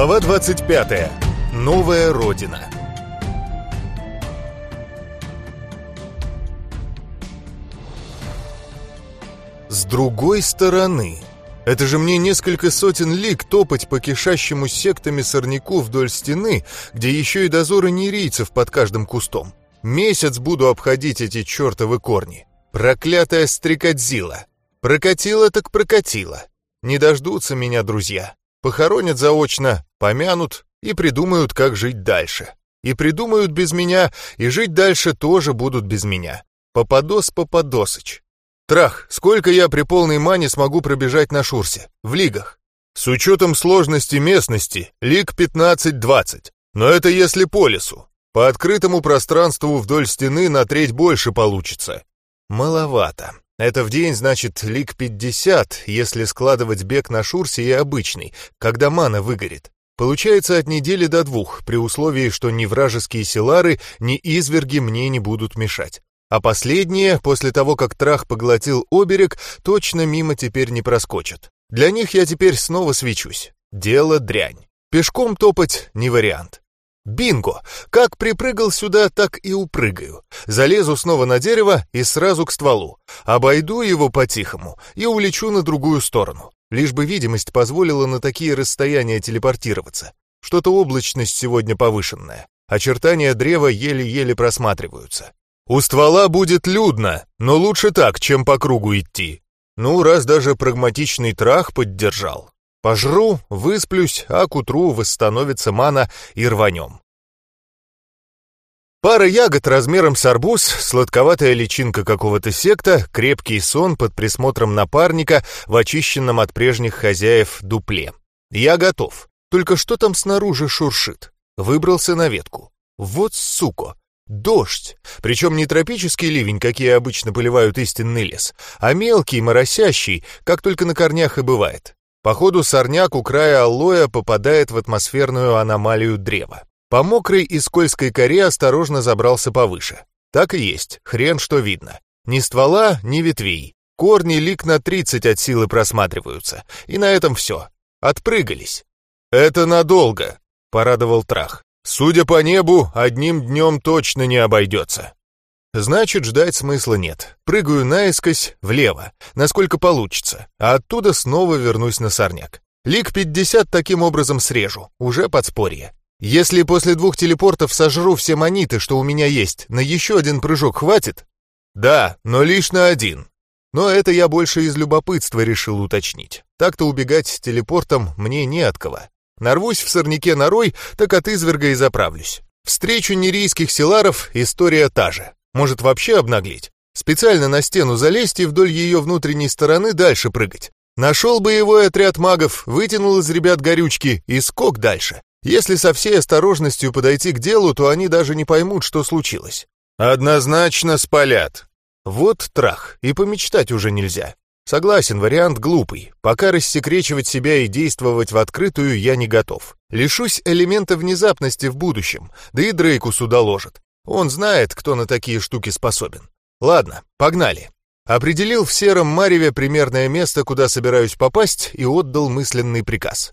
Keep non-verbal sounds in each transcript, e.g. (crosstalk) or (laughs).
Глава 25. Новая Родина. С другой стороны, это же мне несколько сотен лиг топать по кишащему сектами сорняку вдоль стены, где еще и дозоры нерийцев под каждым кустом. Месяц буду обходить эти чертовы корни. Проклятая стрекотзила. Прокатила так прокатила. Не дождутся меня друзья. Похоронят заочно, помянут и придумают, как жить дальше. И придумают без меня, и жить дальше тоже будут без меня. Попадос Попадосыч. Трах, сколько я при полной мане смогу пробежать на Шурсе? В лигах? С учетом сложности местности, лиг 15-20. Но это если по лесу. По открытому пространству вдоль стены на треть больше получится. Маловато. Это в день, значит, лик 50, если складывать бег на шурсе и обычный, когда мана выгорит. Получается от недели до двух, при условии, что ни вражеские селары, ни изверги мне не будут мешать. А последние, после того, как трах поглотил оберег, точно мимо теперь не проскочат. Для них я теперь снова свечусь. Дело дрянь. Пешком топать не вариант. Бинго! Как припрыгал сюда, так и упрыгаю. Залезу снова на дерево и сразу к стволу. Обойду его по-тихому и улечу на другую сторону. Лишь бы видимость позволила на такие расстояния телепортироваться. Что-то облачность сегодня повышенная. Очертания древа еле-еле просматриваются. У ствола будет людно, но лучше так, чем по кругу идти. Ну, раз даже прагматичный трах поддержал. Пожру, высплюсь, а к утру восстановится мана и рванем. Пара ягод размером с арбуз, сладковатая личинка какого-то секта, крепкий сон под присмотром напарника в очищенном от прежних хозяев дупле. Я готов. Только что там снаружи шуршит? Выбрался на ветку. Вот сука! Дождь. Причем не тропический ливень, какие обычно поливают истинный лес, а мелкий, моросящий, как только на корнях и бывает. Походу, сорняк у края аллоя попадает в атмосферную аномалию древа. По мокрой и скользкой коре осторожно забрался повыше. Так и есть, хрен что видно. Ни ствола, ни ветвей. Корни лик на 30 от силы просматриваются. И на этом все. Отпрыгались. «Это надолго», — порадовал Трах. «Судя по небу, одним днем точно не обойдется». Значит, ждать смысла нет. Прыгаю наискось влево, насколько получится, а оттуда снова вернусь на сорняк. Лик 50 таким образом срежу, уже подспорье. Если после двух телепортов сожру все мониты, что у меня есть, на еще один прыжок хватит? Да, но лишь на один. Но это я больше из любопытства решил уточнить. Так-то убегать с телепортом мне не от кого. Нарвусь в сорняке на рой, так от изверга и заправлюсь. Встречу нерийских селаров история та же. Может вообще обнаглеть? Специально на стену залезть и вдоль ее внутренней стороны дальше прыгать. Нашел боевой отряд магов, вытянул из ребят горючки и скок дальше. Если со всей осторожностью подойти к делу, то они даже не поймут, что случилось. Однозначно спалят. Вот трах, и помечтать уже нельзя. Согласен, вариант глупый. Пока рассекречивать себя и действовать в открытую я не готов. Лишусь элемента внезапности в будущем, да и Дрейкусу доложат. Он знает, кто на такие штуки способен. Ладно, погнали. Определил в сером мареве примерное место, куда собираюсь попасть, и отдал мысленный приказ.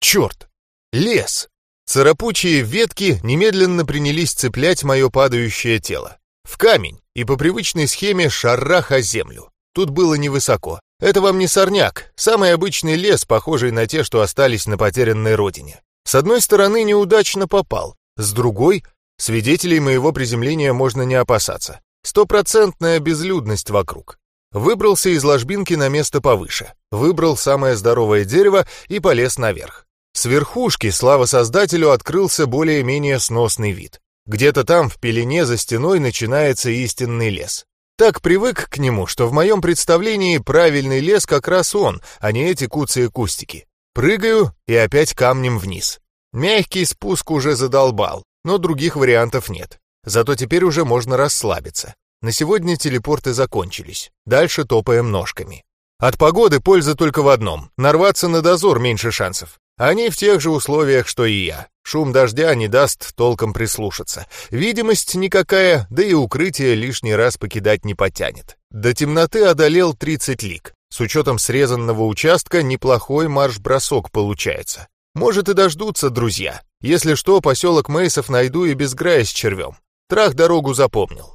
Черт! Лес! Царапучие ветки немедленно принялись цеплять мое падающее тело. В камень и по привычной схеме шараха землю. Тут было невысоко. Это вам не сорняк, самый обычный лес, похожий на те, что остались на потерянной родине. С одной стороны неудачно попал, с другой Свидетелей моего приземления можно не опасаться. Стопроцентная безлюдность вокруг. Выбрался из ложбинки на место повыше. Выбрал самое здоровое дерево и полез наверх. С верхушки, слава создателю, открылся более-менее сносный вид. Где-то там, в пелене за стеной, начинается истинный лес. Так привык к нему, что в моем представлении правильный лес как раз он, а не эти куцые кустики. Прыгаю и опять камнем вниз. Мягкий спуск уже задолбал но других вариантов нет. Зато теперь уже можно расслабиться. На сегодня телепорты закончились. Дальше топаем ножками. От погоды польза только в одном. Нарваться на дозор меньше шансов. Они в тех же условиях, что и я. Шум дождя не даст толком прислушаться. Видимость никакая, да и укрытие лишний раз покидать не потянет. До темноты одолел 30 лик. С учетом срезанного участка неплохой марш-бросок получается. Может и дождутся друзья. Если что, поселок Мейсов найду и без грая с червем. Трах дорогу запомнил.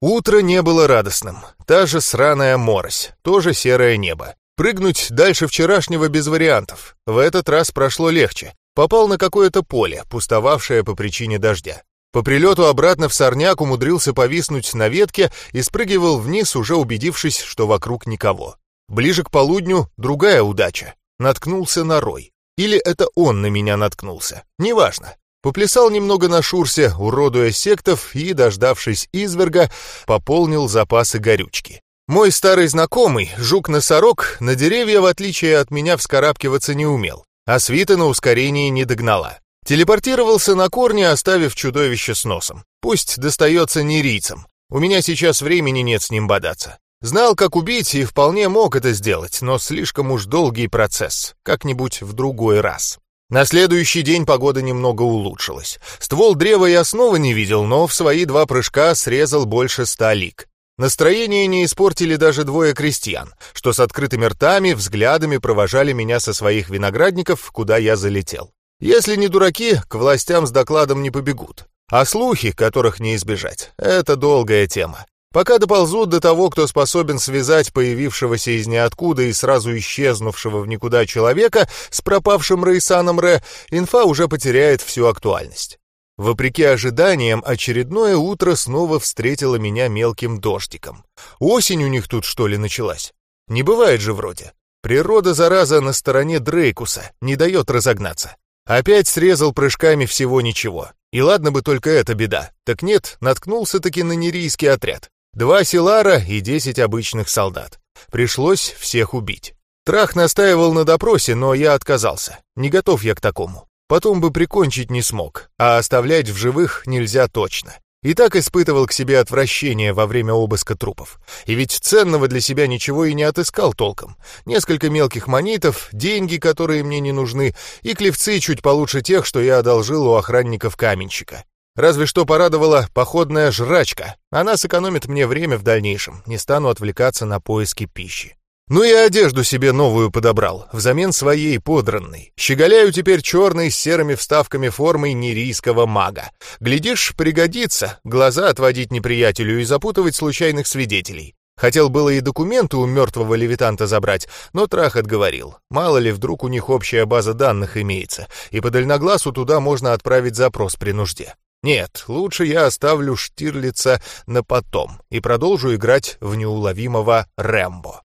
Утро не было радостным. Та же сраная морось, тоже серое небо. Прыгнуть дальше вчерашнего без вариантов. В этот раз прошло легче. Попал на какое-то поле, пустовавшее по причине дождя. По прилету обратно в сорняк умудрился повиснуть на ветке и спрыгивал вниз, уже убедившись, что вокруг никого. Ближе к полудню другая удача. Наткнулся на рой. Или это он на меня наткнулся. Неважно. Поплясал немного на шурсе, уродуя сектов, и, дождавшись изверга, пополнил запасы горючки. Мой старый знакомый, жук-носорог, на деревья, в отличие от меня, вскарабкиваться не умел, а свита на ускорении не догнала. Телепортировался на корни, оставив чудовище с носом. Пусть достается нерийцам. У меня сейчас времени нет с ним бодаться. Знал, как убить, и вполне мог это сделать, но слишком уж долгий процесс. Как-нибудь в другой раз. На следующий день погода немного улучшилась. Ствол древа я снова не видел, но в свои два прыжка срезал больше ста лик. Настроение не испортили даже двое крестьян, что с открытыми ртами, взглядами провожали меня со своих виноградников, куда я залетел. Если не дураки, к властям с докладом не побегут. А слухи, которых не избежать, это долгая тема. Пока доползут до того, кто способен связать появившегося из ниоткуда и сразу исчезнувшего в никуда человека с пропавшим Рейсаном Ре, инфа уже потеряет всю актуальность. Вопреки ожиданиям, очередное утро снова встретило меня мелким дождиком. Осень у них тут, что ли, началась? Не бывает же вроде. Природа, зараза, на стороне Дрейкуса, не дает разогнаться. Опять срезал прыжками всего ничего. И ладно бы только эта беда. Так нет, наткнулся-таки на нерийский отряд. Два Силара и десять обычных солдат. Пришлось всех убить. Трах настаивал на допросе, но я отказался. Не готов я к такому. Потом бы прикончить не смог, а оставлять в живых нельзя точно. И так испытывал к себе отвращение во время обыска трупов. И ведь ценного для себя ничего и не отыскал толком. Несколько мелких монетов, деньги, которые мне не нужны, и клевцы чуть получше тех, что я одолжил у охранников каменщика. Разве что порадовала походная жрачка. Она сэкономит мне время в дальнейшем, не стану отвлекаться на поиски пищи. Ну и одежду себе новую подобрал, взамен своей подранной. Щеголяю теперь черной с серыми вставками формой нерийского мага. Глядишь, пригодится, глаза отводить неприятелю и запутывать случайных свидетелей. Хотел было и документы у мертвого левитанта забрать, но Трах отговорил. Мало ли, вдруг у них общая база данных имеется, и по дальноглазу туда можно отправить запрос при нужде. Нет, лучше я оставлю Штирлица на потом и продолжу играть в неуловимого Рэмбо.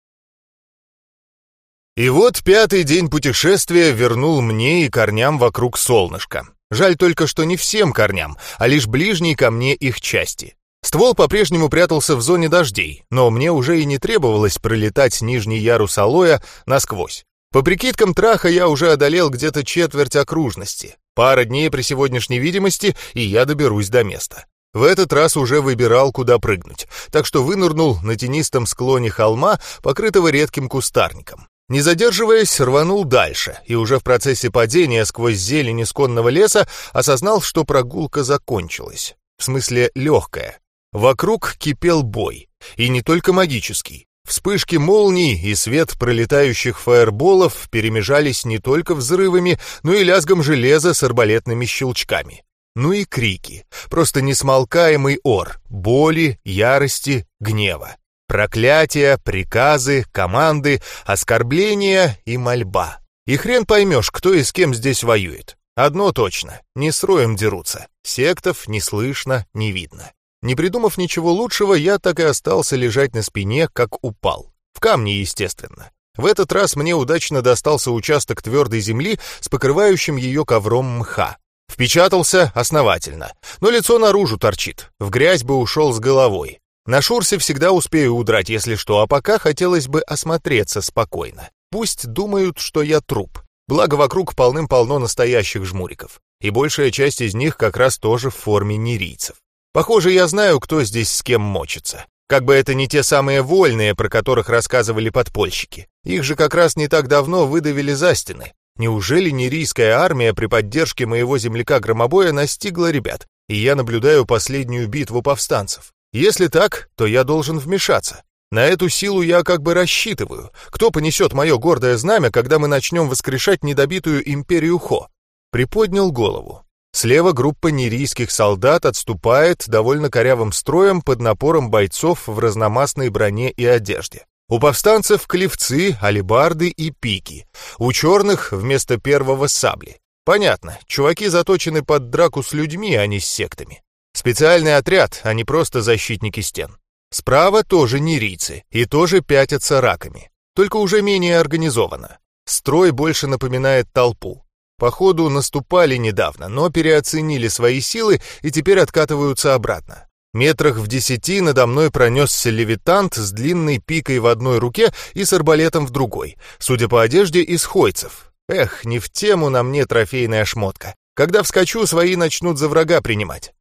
И вот пятый день путешествия вернул мне и корням вокруг солнышка. Жаль только, что не всем корням, а лишь ближней ко мне их части. Ствол по-прежнему прятался в зоне дождей, но мне уже и не требовалось пролетать нижний ярус алоя насквозь. По прикидкам траха я уже одолел где-то четверть окружности. Пара дней при сегодняшней видимости, и я доберусь до места. В этот раз уже выбирал, куда прыгнуть, так что вынырнул на тенистом склоне холма, покрытого редким кустарником. Не задерживаясь, рванул дальше, и уже в процессе падения сквозь зелень исконного леса осознал, что прогулка закончилась. В смысле, легкая. Вокруг кипел бой, и не только магический. Вспышки молний и свет пролетающих фаерболов перемежались не только взрывами, но и лязгом железа с арбалетными щелчками. Ну и крики, просто несмолкаемый ор, боли, ярости, гнева. Проклятия, приказы, команды, оскорбления и мольба. И хрен поймешь, кто и с кем здесь воюет. Одно точно, не с роем дерутся. Сектов не слышно, не видно. Не придумав ничего лучшего, я так и остался лежать на спине, как упал. В камне, естественно. В этот раз мне удачно достался участок твердой земли с покрывающим ее ковром мха. Впечатался основательно, но лицо наружу торчит, в грязь бы ушел с головой. На Шурсе всегда успею удрать, если что, а пока хотелось бы осмотреться спокойно. Пусть думают, что я труп. Благо вокруг полным-полно настоящих жмуриков. И большая часть из них как раз тоже в форме нерийцев. Похоже, я знаю, кто здесь с кем мочится. Как бы это не те самые вольные, про которых рассказывали подпольщики. Их же как раз не так давно выдавили за стены. Неужели нерийская армия при поддержке моего земляка-громобоя настигла ребят, и я наблюдаю последнюю битву повстанцев? Если так, то я должен вмешаться. На эту силу я как бы рассчитываю. Кто понесет мое гордое знамя, когда мы начнем воскрешать недобитую империю Хо? Приподнял голову. Слева группа нерийских солдат отступает довольно корявым строем под напором бойцов в разномастной броне и одежде. У повстанцев клевцы, алебарды и пики. У черных вместо первого сабли. Понятно, чуваки заточены под драку с людьми, а не с сектами. Специальный отряд, а не просто защитники стен. Справа тоже нерийцы, и тоже пятятся раками. Только уже менее организованно. Строй больше напоминает толпу. Походу, наступали недавно, но переоценили свои силы и теперь откатываются обратно. Метрах в десяти надо мной пронесся левитант с длинной пикой в одной руке и с арбалетом в другой, судя по одежде, из хойцев. Эх, не в тему на мне трофейная шмотка. Когда вскочу, свои начнут за врага принимать.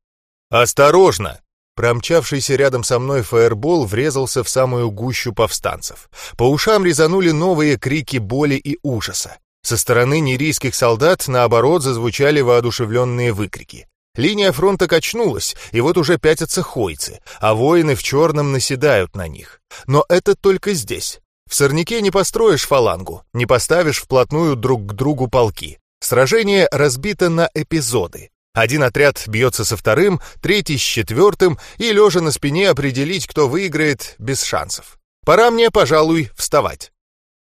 «Осторожно!» Промчавшийся рядом со мной фаербол врезался в самую гущу повстанцев. По ушам резанули новые крики боли и ужаса. Со стороны нерийских солдат, наоборот, зазвучали воодушевленные выкрики. Линия фронта качнулась, и вот уже пятятся хойцы, а воины в черном наседают на них. Но это только здесь. В сорняке не построишь фалангу, не поставишь вплотную друг к другу полки. Сражение разбито на эпизоды. Один отряд бьется со вторым, третий с четвертым, и лежа на спине определить, кто выиграет, без шансов. Пора мне, пожалуй, вставать.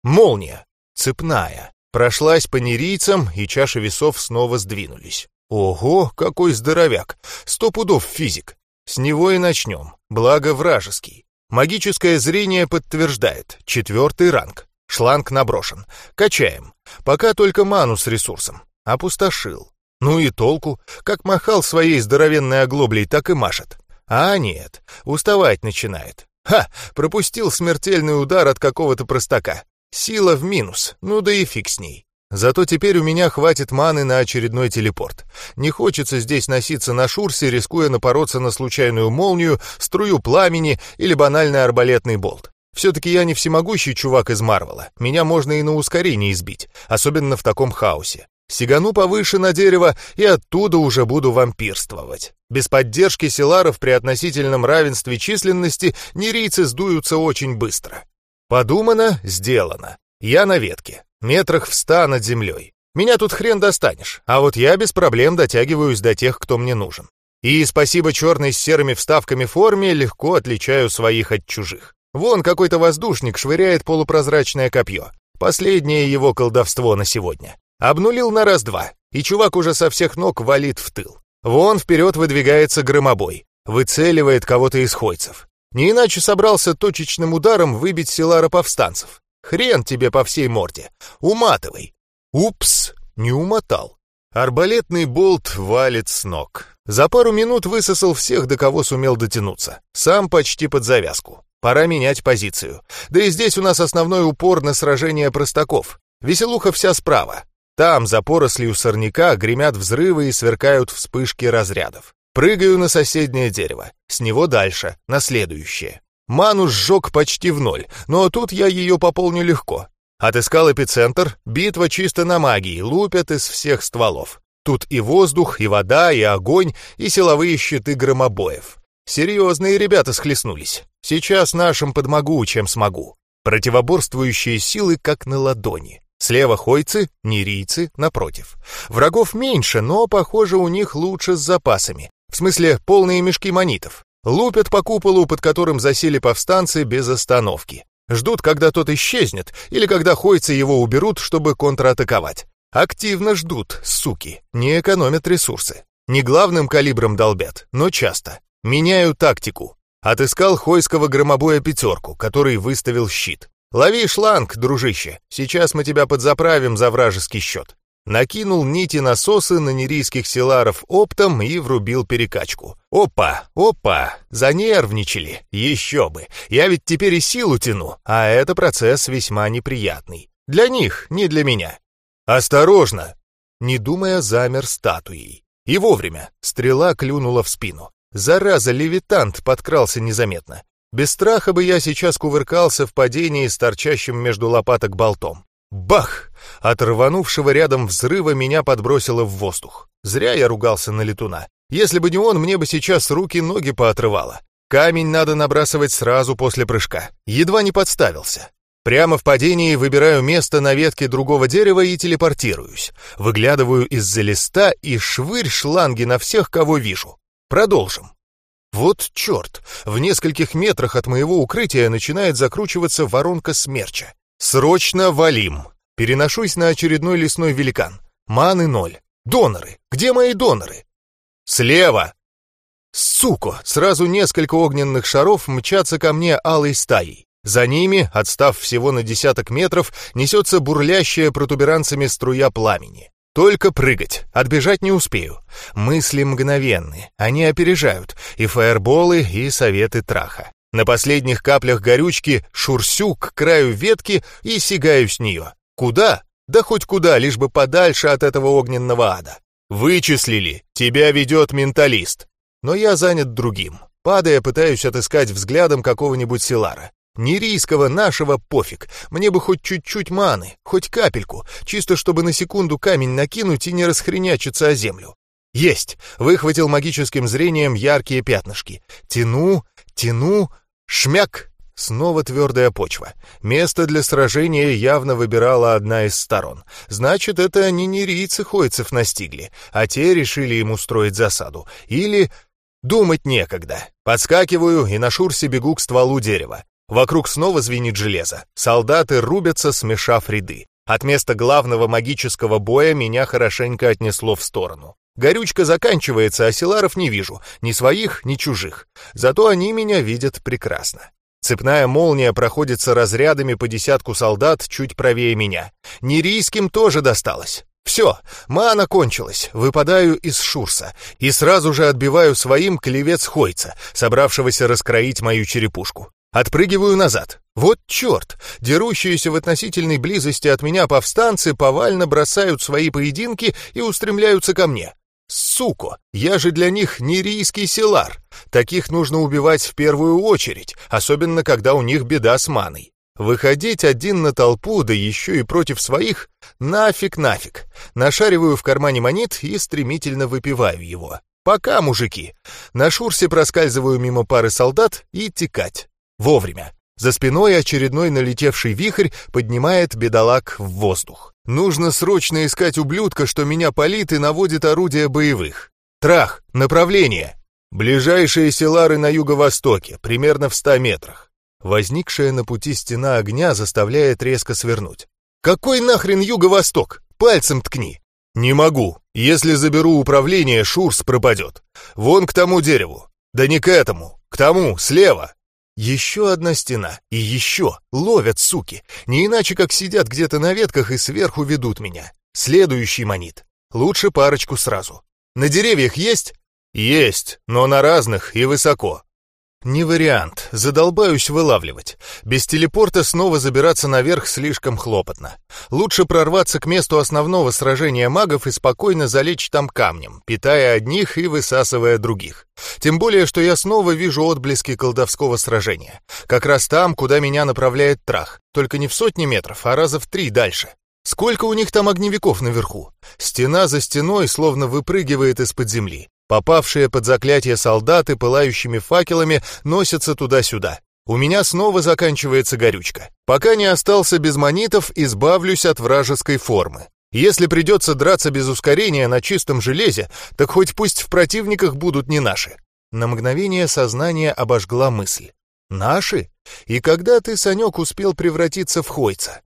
Молния. Цепная. Прошлась по нерийцам, и чаши весов снова сдвинулись. Ого, какой здоровяк! Сто пудов физик. С него и начнем. Благо вражеский. Магическое зрение подтверждает. Четвертый ранг. Шланг наброшен. Качаем. Пока только ману с ресурсом. Опустошил. Ну и толку, как махал своей здоровенной оглоблей, так и машет. А нет, уставать начинает. Ха, пропустил смертельный удар от какого-то простака. Сила в минус, ну да и фиг с ней. Зато теперь у меня хватит маны на очередной телепорт. Не хочется здесь носиться на шурсе, рискуя напороться на случайную молнию, струю пламени или банальный арбалетный болт. Все-таки я не всемогущий чувак из Марвела. Меня можно и на ускорении избить, особенно в таком хаосе. Сигану повыше на дерево и оттуда уже буду вампирствовать. Без поддержки селаров при относительном равенстве численности нерийцы сдуются очень быстро. Подумано, сделано. Я на ветке, метрах в ста над землей. Меня тут хрен достанешь, а вот я без проблем дотягиваюсь до тех, кто мне нужен. И спасибо черной с серыми вставками форме легко отличаю своих от чужих. Вон какой-то воздушник швыряет полупрозрачное копье. Последнее его колдовство на сегодня. Обнулил на раз-два, и чувак уже со всех ног валит в тыл. Вон вперед выдвигается громобой, выцеливает кого-то из хойцев. Не иначе собрался точечным ударом выбить Силара повстанцев. Хрен тебе по всей морде. Уматывай. Упс, не умотал. Арбалетный болт валит с ног. За пару минут высосал всех, до кого сумел дотянуться. Сам почти под завязку. Пора менять позицию. Да и здесь у нас основной упор на сражение простаков. Веселуха вся справа. Там, за порослью сорняка, гремят взрывы и сверкают вспышки разрядов. Прыгаю на соседнее дерево, с него дальше, на следующее. Ману сжег почти в ноль, но тут я ее пополню легко. Отыскал эпицентр, битва чисто на магии, лупят из всех стволов. Тут и воздух, и вода, и огонь, и силовые щиты громобоев. Серьезные ребята схлестнулись. Сейчас нашим подмогу, чем смогу. Противоборствующие силы как на ладони. Слева хойцы, нерийцы, напротив. Врагов меньше, но, похоже, у них лучше с запасами. В смысле, полные мешки монитов. Лупят по куполу, под которым засели повстанцы без остановки. Ждут, когда тот исчезнет, или когда хойцы его уберут, чтобы контратаковать. Активно ждут, суки, не экономят ресурсы. Не главным калибром долбят, но часто. Меняю тактику. Отыскал хойского громобоя пятерку, который выставил щит. «Лови шланг, дружище, сейчас мы тебя подзаправим за вражеский счет». Накинул нити насосы на нерийских селаров оптом и врубил перекачку. Опа, опа, занервничали, еще бы. Я ведь теперь и силу тяну, а это процесс весьма неприятный. Для них, не для меня. Осторожно! Не думая, замер статуей. И вовремя стрела клюнула в спину. Зараза, левитант подкрался незаметно. Без страха бы я сейчас кувыркался в падении с торчащим между лопаток болтом. Бах! От рванувшего рядом взрыва меня подбросило в воздух. Зря я ругался на летуна. Если бы не он, мне бы сейчас руки-ноги поотрывало. Камень надо набрасывать сразу после прыжка. Едва не подставился. Прямо в падении выбираю место на ветке другого дерева и телепортируюсь. Выглядываю из-за листа и швырь шланги на всех, кого вижу. Продолжим. Вот черт, в нескольких метрах от моего укрытия начинает закручиваться воронка смерча. Срочно валим. Переношусь на очередной лесной великан. Маны ноль. Доноры. Где мои доноры? Слева. Сука, сразу несколько огненных шаров мчатся ко мне алой стаей. За ними, отстав всего на десяток метров, несется бурлящая протуберанцами струя пламени. Только прыгать, отбежать не успею. Мысли мгновенны, они опережают, и фаерболы, и советы траха. На последних каплях горючки шурсю к краю ветки и сигаю с нее. Куда? Да хоть куда, лишь бы подальше от этого огненного ада. Вычислили, тебя ведет менталист. Но я занят другим. Падая, пытаюсь отыскать взглядом какого-нибудь Силара. Нерийского нашего пофиг. Мне бы хоть чуть-чуть маны, хоть капельку, чисто чтобы на секунду камень накинуть и не расхренячиться о землю. Есть! Выхватил магическим зрением яркие пятнышки. Тяну, тяну, шмяк! Снова твердая почва. Место для сражения явно выбирала одна из сторон. Значит, это не нерийцы Хойцев настигли, а те решили им устроить засаду. Или... Думать некогда. Подскакиваю и на шурсе бегу к стволу дерева. Вокруг снова звенит железо. Солдаты рубятся, смешав ряды. От места главного магического боя меня хорошенько отнесло в сторону. Горючка заканчивается, а селаров не вижу, ни своих, ни чужих. Зато они меня видят прекрасно. Цепная молния проходится разрядами по десятку солдат чуть правее меня. Нерийским тоже досталось. Все, мана кончилась, выпадаю из шурса и сразу же отбиваю своим клевец Хойца, собравшегося раскроить мою черепушку. Отпрыгиваю назад. Вот черт! Дерущиеся в относительной близости от меня повстанцы повально бросают свои поединки и устремляются ко мне. Суко! Я же для них нерийский селар. Таких нужно убивать в первую очередь, особенно когда у них беда с маной. Выходить один на толпу, да еще и против своих, нафиг нафиг. Нашариваю в кармане монет и стремительно выпиваю его. Пока, мужики. На шурсе проскальзываю мимо пары солдат и текать. Вовремя. За спиной очередной налетевший вихрь поднимает бедолаг в воздух. Нужно срочно искать ублюдка, что меня палит и наводит орудия боевых. Трах, направление. Ближайшие селары на юго-востоке, примерно в ста метрах. Возникшая на пути стена огня заставляет резко свернуть. Какой нахрен юго-восток? Пальцем ткни. Не могу. Если заберу управление, Шурс пропадет. Вон к тому дереву. Да не к этому. К тому, слева. Еще одна стена. И еще. Ловят, суки. Не иначе, как сидят где-то на ветках и сверху ведут меня. Следующий манит. Лучше парочку сразу. На деревьях есть? Есть, но на разных и высоко. Не вариант, задолбаюсь вылавливать. Без телепорта снова забираться наверх слишком хлопотно. Лучше прорваться к месту основного сражения магов и спокойно залечь там камнем, питая одних и высасывая других. Тем более, что я снова вижу отблески колдовского сражения. Как раз там, куда меня направляет трах. Только не в сотни метров, а раза в три дальше. Сколько у них там огневиков наверху? Стена за стеной словно выпрыгивает из-под земли. Попавшие под заклятие солдаты пылающими факелами носятся туда-сюда. У меня снова заканчивается горючка. Пока не остался без монитов, избавлюсь от вражеской формы. Если придется драться без ускорения на чистом железе, так хоть пусть в противниках будут не наши. На мгновение сознание обожгла мысль. Наши? И когда ты, Санек, успел превратиться в Хойца?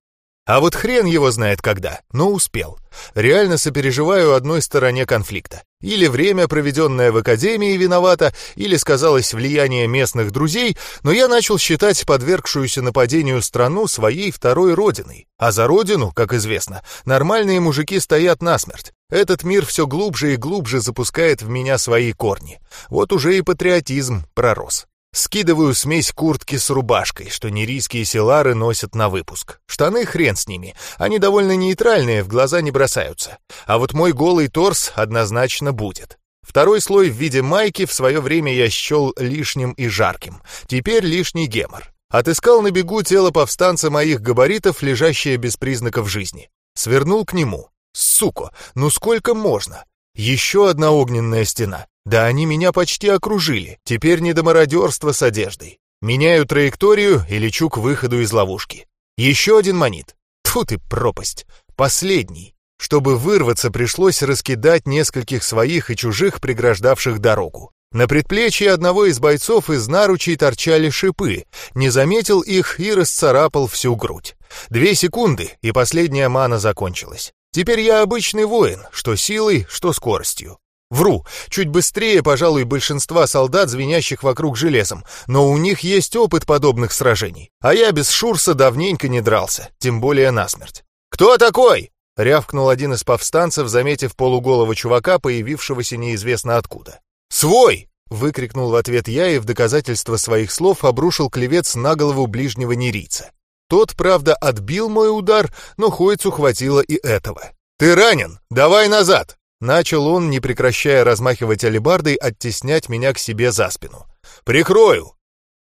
А вот хрен его знает когда, но успел. Реально сопереживаю одной стороне конфликта. Или время, проведенное в академии, виновато, или сказалось влияние местных друзей, но я начал считать подвергшуюся нападению страну своей второй родиной. А за родину, как известно, нормальные мужики стоят насмерть. Этот мир все глубже и глубже запускает в меня свои корни. Вот уже и патриотизм пророс. Скидываю смесь куртки с рубашкой, что нерийские селары носят на выпуск. Штаны хрен с ними, они довольно нейтральные, в глаза не бросаются. А вот мой голый торс однозначно будет. Второй слой в виде майки в свое время я счел лишним и жарким. Теперь лишний гемор. Отыскал на бегу тело повстанца моих габаритов, лежащее без признаков жизни. Свернул к нему. Сука, ну сколько можно? Еще одна огненная стена. Да они меня почти окружили. Теперь не до мародерства с одеждой. Меняю траекторию и лечу к выходу из ловушки. Еще один манит. Тьфу ты, пропасть. Последний. Чтобы вырваться, пришлось раскидать нескольких своих и чужих, преграждавших дорогу. На предплечье одного из бойцов из наручей торчали шипы, не заметил их и расцарапал всю грудь. Две секунды, и последняя мана закончилась. Теперь я обычный воин, что силой, что скоростью. Вру, чуть быстрее, пожалуй, большинства солдат, звенящих вокруг железом, но у них есть опыт подобных сражений. А я без Шурса давненько не дрался, тем более насмерть. «Кто такой?» — рявкнул один из повстанцев, заметив полуголого чувака, появившегося неизвестно откуда. «Свой!» — выкрикнул в ответ я и в доказательство своих слов обрушил клевец на голову ближнего нерийца. Тот, правда, отбил мой удар, но Хойцу хватило и этого. «Ты ранен! Давай назад!» Начал он, не прекращая размахивать алебардой, оттеснять меня к себе за спину. «Прикрою!»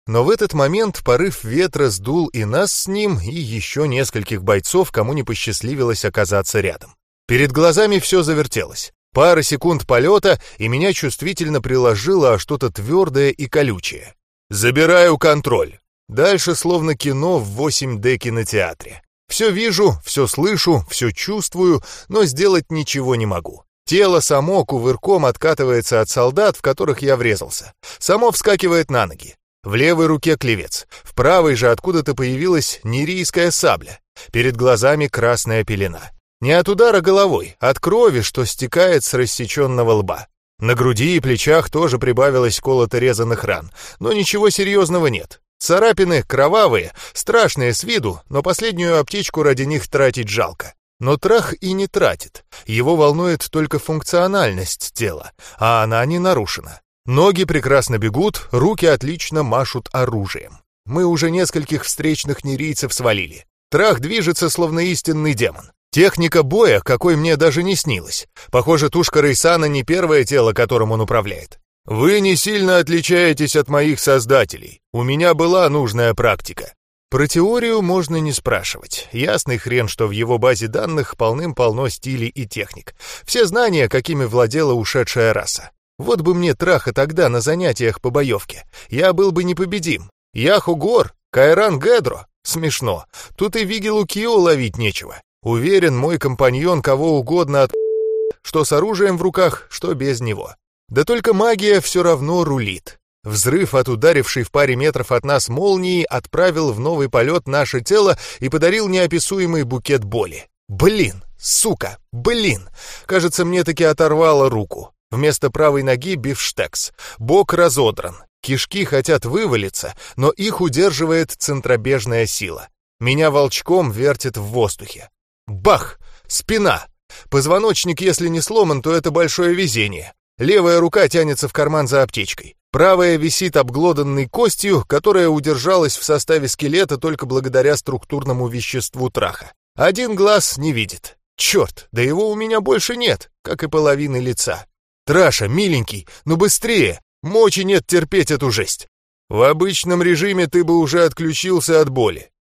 Но в этот момент порыв ветра сдул и нас с ним, и еще нескольких бойцов, кому не посчастливилось оказаться рядом. Перед глазами все завертелось. Пара секунд полета, и меня чувствительно приложило что-то твердое и колючее. «Забираю контроль!» Дальше словно кино в 8D кинотеатре. Все вижу, все слышу, все чувствую, но сделать ничего не могу. Тело само кувырком откатывается от солдат, в которых я врезался. Само вскакивает на ноги. В левой руке клевец, в правой же откуда-то появилась нерийская сабля. Перед глазами красная пелена. Не от удара головой, от крови, что стекает с рассеченного лба. На груди и плечах тоже прибавилось колото-резанных ран, но ничего серьезного нет. Царапины кровавые, страшные с виду, но последнюю аптечку ради них тратить жалко. Но трах и не тратит. Его волнует только функциональность тела, а она не нарушена. Ноги прекрасно бегут, руки отлично машут оружием. Мы уже нескольких встречных нерийцев свалили. Трах движется, словно истинный демон. Техника боя, какой мне даже не снилось. Похоже, тушка Рейсана не первое тело, которым он управляет. «Вы не сильно отличаетесь от моих создателей. У меня была нужная практика». Про теорию можно не спрашивать. Ясный хрен, что в его базе данных полным-полно стилей и техник. Все знания, какими владела ушедшая раса. Вот бы мне траха тогда на занятиях по боевке. Я был бы непобедим. Яху Гор, Кайран Гедро. Смешно. Тут и Виги Лукио ловить нечего. Уверен, мой компаньон кого угодно от... (laughs) Что с оружием в руках, что без него. Да только магия все равно рулит. Взрыв от ударившей в паре метров от нас молнии отправил в новый полет наше тело и подарил неописуемый букет боли. Блин, сука, блин. Кажется, мне таки оторвало руку. Вместо правой ноги бифштекс. Бок разодран. Кишки хотят вывалиться, но их удерживает центробежная сила. Меня волчком вертит в воздухе. Бах! Спина! Позвоночник, если не сломан, то это большое везение. Левая рука тянется в карман за аптечкой. Правая висит обглоданной костью, которая удержалась в составе скелета только благодаря структурному веществу траха. Один глаз не видит. Черт, да его у меня больше нет, как и половины лица. Траша, миленький, ну быстрее! Мочи нет терпеть эту жесть. В обычном режиме ты бы уже отключился от боли.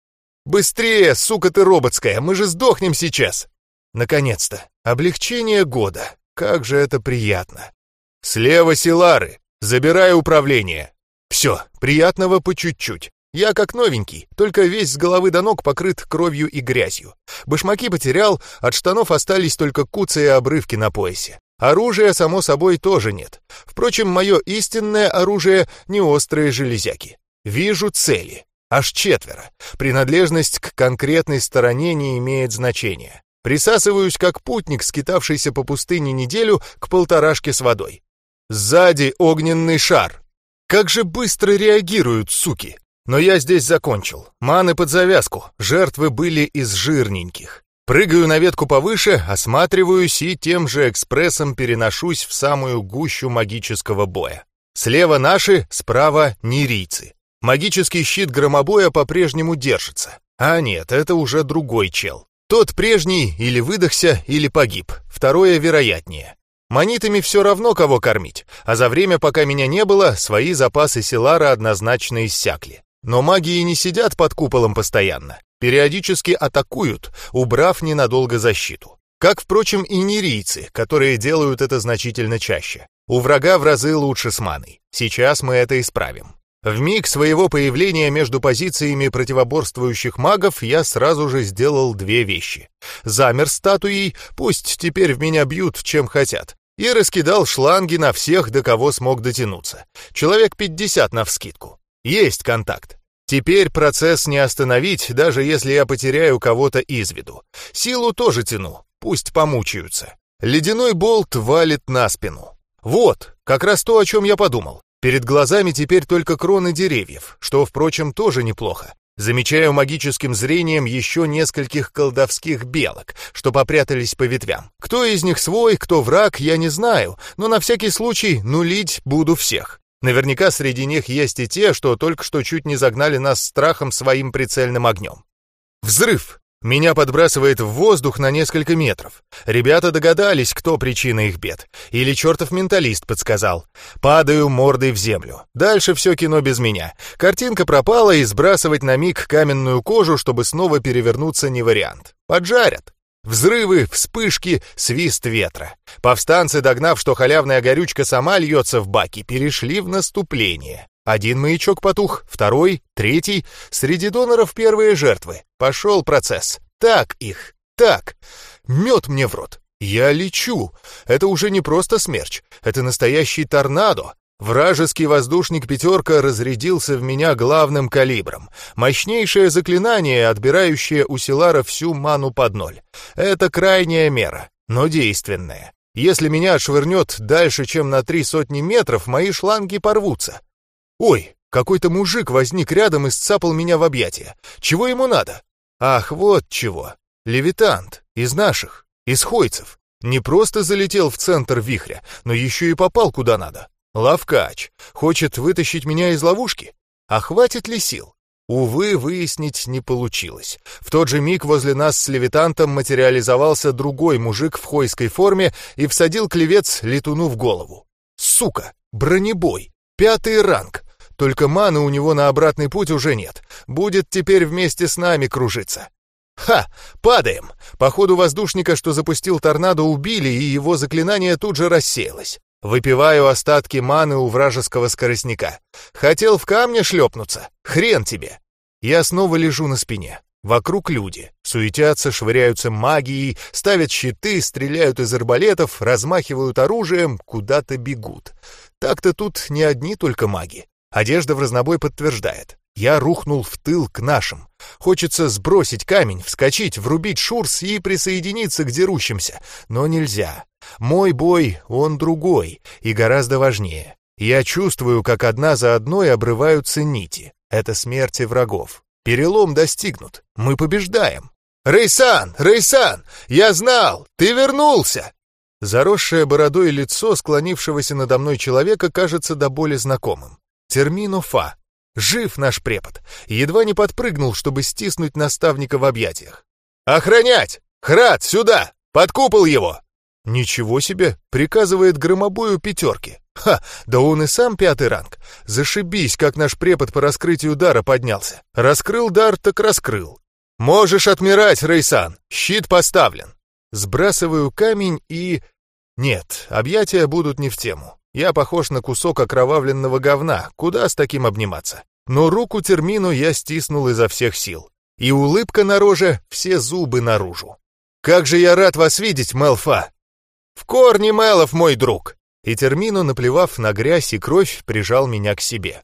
Быстрее, сука ты роботская, мы же сдохнем сейчас. Наконец-то. Облегчение года. Как же это приятно. «Слева Силары! Забирай управление!» «Все, приятного по чуть-чуть. Я как новенький, только весь с головы до ног покрыт кровью и грязью. Башмаки потерял, от штанов остались только куцы и обрывки на поясе. Оружия, само собой, тоже нет. Впрочем, мое истинное оружие — не острые железяки. Вижу цели. Аж четверо. Принадлежность к конкретной стороне не имеет значения. Присасываюсь как путник, скитавшийся по пустыне неделю к полторашке с водой. Сзади огненный шар. Как же быстро реагируют, суки! Но я здесь закончил. Маны под завязку. Жертвы были из жирненьких. Прыгаю на ветку повыше, осматриваюсь и тем же экспрессом переношусь в самую гущу магического боя. Слева наши, справа нерийцы. Магический щит громобоя по-прежнему держится. А нет, это уже другой чел. Тот прежний или выдохся, или погиб. Второе вероятнее. Монитами все равно кого кормить, а за время, пока меня не было, свои запасы Силара однозначно иссякли. Но магии не сидят под куполом постоянно, периодически атакуют, убрав ненадолго защиту. Как, впрочем, и нерийцы, которые делают это значительно чаще. У врага в разы лучше с маной. Сейчас мы это исправим. В миг своего появления между позициями противоборствующих магов я сразу же сделал две вещи. Замер статуей, пусть теперь в меня бьют чем хотят, и раскидал шланги на всех, до кого смог дотянуться. Человек 50 навскидку. Есть контакт. Теперь процесс не остановить, даже если я потеряю кого-то из виду. Силу тоже тяну, пусть помучаются. Ледяной болт валит на спину. Вот, как раз то, о чем я подумал. Перед глазами теперь только кроны деревьев, что, впрочем, тоже неплохо. Замечаю магическим зрением еще нескольких колдовских белок, что попрятались по ветвям. Кто из них свой, кто враг, я не знаю, но на всякий случай нулить буду всех. Наверняка среди них есть и те, что только что чуть не загнали нас страхом своим прицельным огнем. Взрыв! Меня подбрасывает в воздух на несколько метров. Ребята догадались, кто причина их бед. Или чертов менталист подсказал. Падаю мордой в землю. Дальше все кино без меня. Картинка пропала, и сбрасывать на миг каменную кожу, чтобы снова перевернуться, не вариант. Поджарят. Взрывы, вспышки, свист ветра. Повстанцы, догнав, что халявная горючка сама льется в баки, перешли в наступление. Один маячок потух, второй, третий. Среди доноров первые жертвы. Пошел процесс. Так их, так. Мед мне в рот. Я лечу. Это уже не просто смерч. Это настоящий торнадо. Вражеский воздушник «пятерка» разрядился в меня главным калибром. Мощнейшее заклинание, отбирающее у Силара всю ману под ноль. Это крайняя мера, но действенная. Если меня отшвырнет дальше, чем на три сотни метров, мои шланги порвутся. Ой, какой-то мужик возник рядом и сцапал меня в объятия. Чего ему надо? Ах, вот чего. Левитант. Из наших. Из хойцев. Не просто залетел в центр вихря, но еще и попал куда надо. Лавкач. Хочет вытащить меня из ловушки? А хватит ли сил? Увы, выяснить не получилось. В тот же миг возле нас с левитантом материализовался другой мужик в хойской форме и всадил клевец летуну в голову. Сука! Бронебой! Пятый ранг! Только маны у него на обратный путь уже нет. Будет теперь вместе с нами кружиться. Ха! Падаем! Походу воздушника, что запустил торнадо, убили, и его заклинание тут же рассеялось. Выпиваю остатки маны у вражеского скоростника. Хотел в камне шлепнуться? Хрен тебе! Я снова лежу на спине. Вокруг люди. Суетятся, швыряются магией, ставят щиты, стреляют из арбалетов, размахивают оружием, куда-то бегут. Так-то тут не одни только маги. Одежда в разнобой подтверждает. Я рухнул в тыл к нашим. Хочется сбросить камень, вскочить, врубить шурс и присоединиться к дерущимся. Но нельзя. Мой бой, он другой и гораздо важнее. Я чувствую, как одна за одной обрываются нити. Это смерти врагов. Перелом достигнут. Мы побеждаем. «Рейсан! Рейсан! Я знал! Ты вернулся!» Заросшее бородой лицо склонившегося надо мной человека кажется до боли знакомым. Термину Фа. Жив наш препод. Едва не подпрыгнул, чтобы стиснуть наставника в объятиях. «Охранять! Храд, сюда! Под купол его!» «Ничего себе!» — приказывает громобою пятерки. «Ха! Да он и сам пятый ранг! Зашибись, как наш препод по раскрытию дара поднялся! Раскрыл дар, так раскрыл! Можешь отмирать, Рейсан! Щит поставлен!» Сбрасываю камень и... Нет, объятия будут не в тему. Я похож на кусок окровавленного говна, куда с таким обниматься. Но руку термину я стиснул изо всех сил. И улыбка на роже, все зубы наружу. «Как же я рад вас видеть, Мелфа!» «В корне Мелов, мой друг!» И термину, наплевав на грязь и кровь, прижал меня к себе.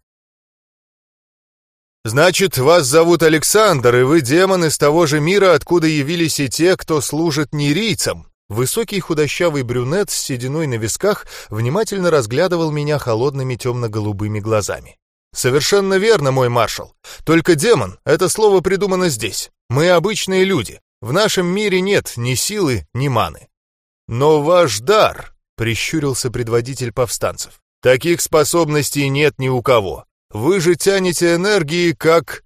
«Значит, вас зовут Александр, и вы демон из того же мира, откуда явились и те, кто служит нерийцам?» Высокий худощавый брюнет с сединой на висках внимательно разглядывал меня холодными темно-голубыми глазами. «Совершенно верно, мой маршал. Только демон — это слово придумано здесь. Мы обычные люди. В нашем мире нет ни силы, ни маны». «Но ваш дар», — прищурился предводитель повстанцев, — «таких способностей нет ни у кого. Вы же тянете энергии как...»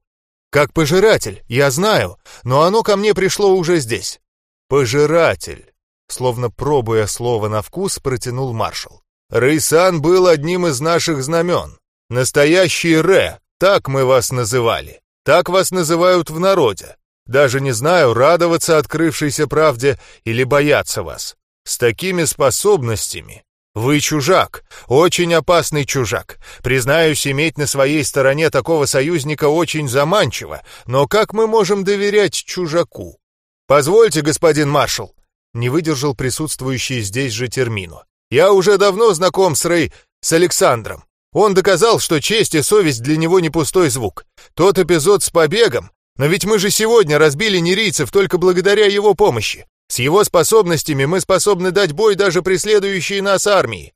«Как пожиратель, я знаю, но оно ко мне пришло уже здесь». «Пожиратель» словно пробуя слово на вкус, протянул маршал. «Рейсан был одним из наших знамен. Настоящий Ре, так мы вас называли. Так вас называют в народе. Даже не знаю, радоваться открывшейся правде или бояться вас. С такими способностями вы чужак, очень опасный чужак. Признаюсь, иметь на своей стороне такого союзника очень заманчиво, но как мы можем доверять чужаку? Позвольте, господин маршал, не выдержал присутствующий здесь же термину. Я уже давно знаком с Рэй, с Александром. Он доказал, что честь и совесть для него не пустой звук. Тот эпизод с побегом, но ведь мы же сегодня разбили нерийцев только благодаря его помощи. С его способностями мы способны дать бой даже преследующей нас армии.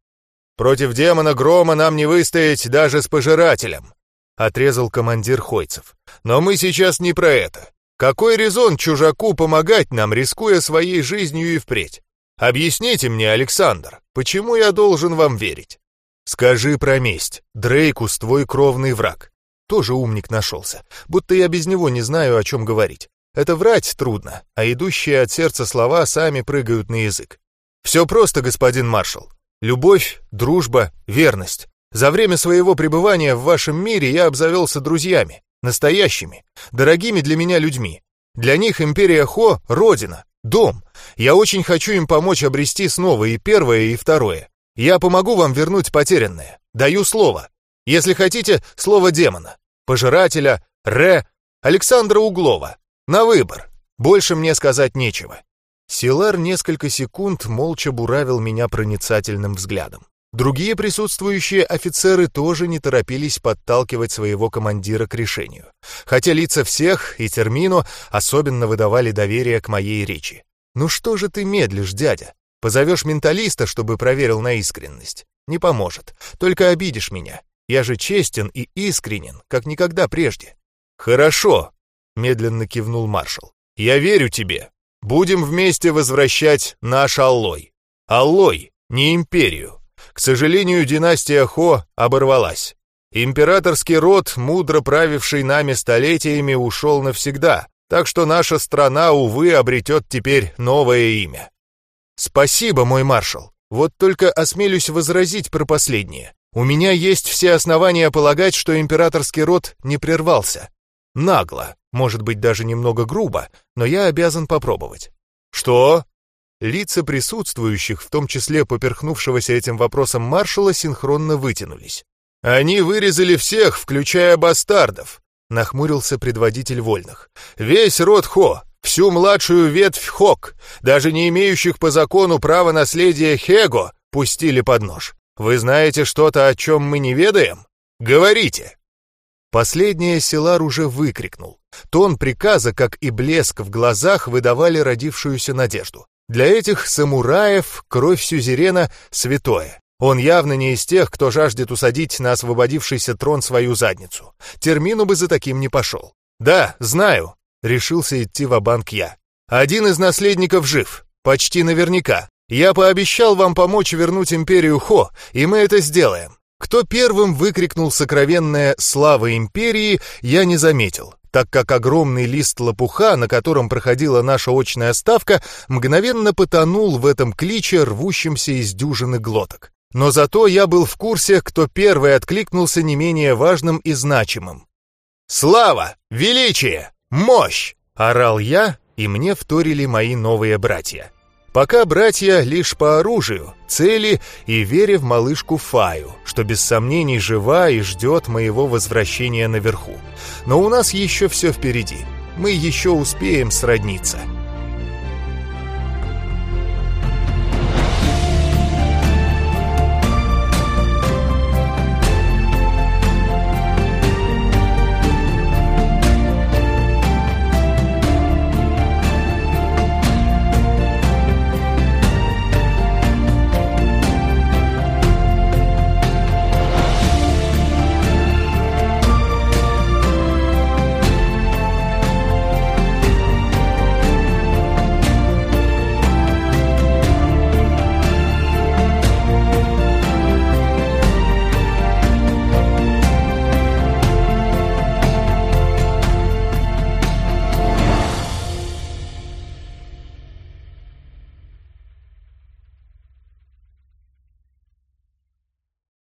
Против демона Грома нам не выстоять даже с пожирателем», — отрезал командир Хойцев. «Но мы сейчас не про это. Какой резон чужаку помогать нам, рискуя своей жизнью и впредь? Объясните мне, Александр, почему я должен вам верить? Скажи про месть. Дрейкус твой кровный враг. Тоже умник нашелся, будто я без него не знаю, о чем говорить. Это врать трудно, а идущие от сердца слова сами прыгают на язык. Все просто, господин маршал. Любовь, дружба, верность. За время своего пребывания в вашем мире я обзавелся друзьями, настоящими, дорогими для меня людьми. Для них империя Хо — родина, дом. Я очень хочу им помочь обрести снова и первое, и второе. Я помогу вам вернуть потерянное. Даю слово. Если хотите, слово демона. Пожирателя, Ре, Александра Углова. На выбор. Больше мне сказать нечего. Силар несколько секунд молча буравил меня проницательным взглядом. Другие присутствующие офицеры тоже не торопились подталкивать своего командира к решению, хотя лица всех и Термину особенно выдавали доверие к моей речи. «Ну что же ты медлишь, дядя? Позовешь менталиста, чтобы проверил на искренность? Не поможет, только обидишь меня. Я же честен и искренен, как никогда прежде». «Хорошо», медленно кивнул маршал. Я верю тебе. Будем вместе возвращать наш Аллой. Аллой, не империю. К сожалению, династия Хо оборвалась. Императорский род, мудро правивший нами столетиями, ушел навсегда, так что наша страна, увы, обретет теперь новое имя. Спасибо, мой маршал. Вот только осмелюсь возразить про последнее. У меня есть все основания полагать, что императорский род не прервался. Нагло, может быть, даже немного грубо, но я обязан попробовать. Что? Лица присутствующих, в том числе поперхнувшегося этим вопросом маршала, синхронно вытянулись. Они вырезали всех, включая бастардов, нахмурился предводитель вольных. Весь род Хо, всю младшую ветвь Хок, даже не имеющих по закону права наследия Хего, пустили под нож. Вы знаете что-то, о чем мы не ведаем? Говорите. Последнее Силар уже выкрикнул. Тон приказа, как и блеск в глазах, выдавали родившуюся надежду. Для этих самураев кровь сюзерена — святое. Он явно не из тех, кто жаждет усадить на освободившийся трон свою задницу. Термину бы за таким не пошел. «Да, знаю», — решился идти в банк я. «Один из наследников жив, почти наверняка. Я пообещал вам помочь вернуть империю Хо, и мы это сделаем. Кто первым выкрикнул сокровенное «Слава империи», я не заметил, так как огромный лист лопуха, на котором проходила наша очная ставка, мгновенно потонул в этом кличе, рвущемся из дюжины глоток. Но зато я был в курсе, кто первый откликнулся не менее важным и значимым. «Слава! Величие! Мощь!» — орал я, и мне вторили мои новые братья. Пока братья лишь по оружию, цели и вере в малышку Фаю, что без сомнений жива и ждет моего возвращения наверху. Но у нас еще все впереди. Мы еще успеем сродниться.